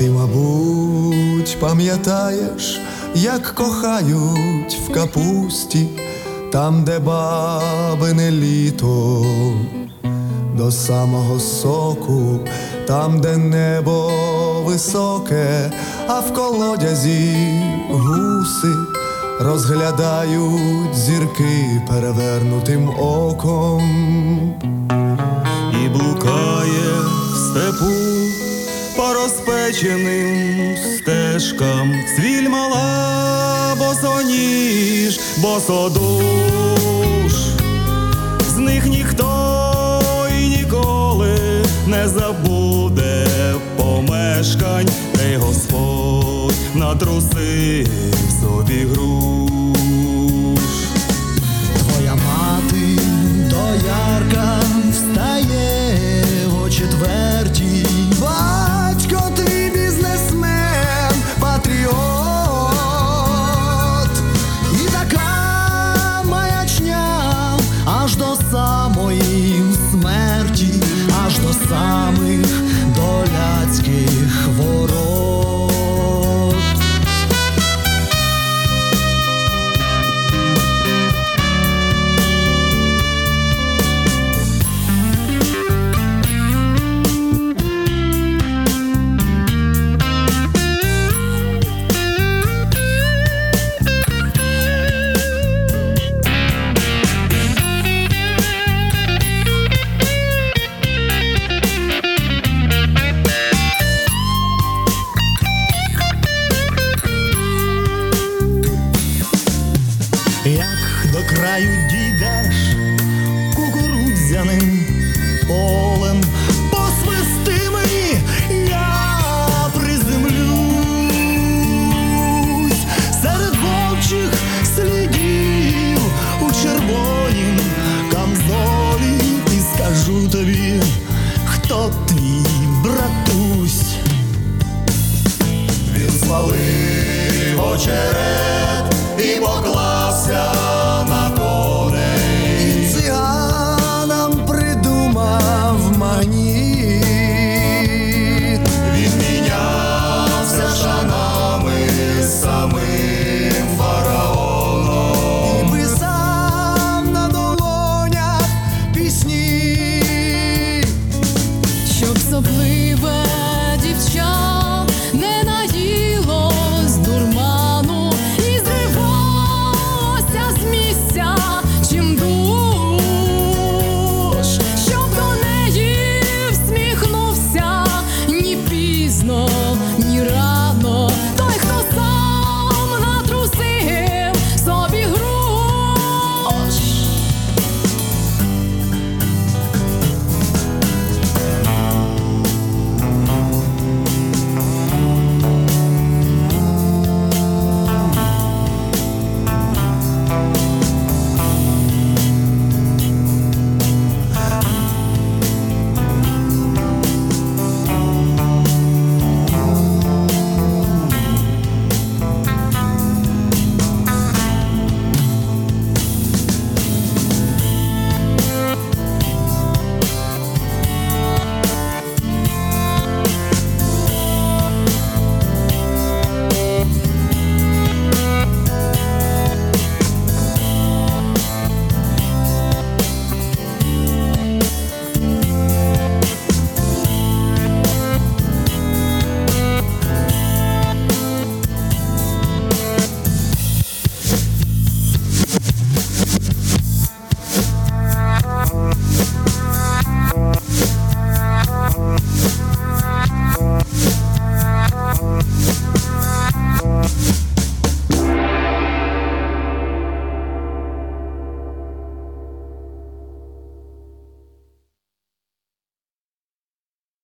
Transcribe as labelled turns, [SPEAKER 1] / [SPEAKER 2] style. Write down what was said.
[SPEAKER 1] кажуть, пам'ятаєш, як кохають в капусті, там, де бабине літо, до самого соку, там, де небо високе, а в колодязі гуси розглядають зірки перевернутим оком. І блукає в степу розпеченим стежкам, свіль мала босоніж, босодуш, з них ніхто і ніколи не забуде помешкань, де й Господь натрусив собі груш.
[SPEAKER 2] Як до краю дійдеш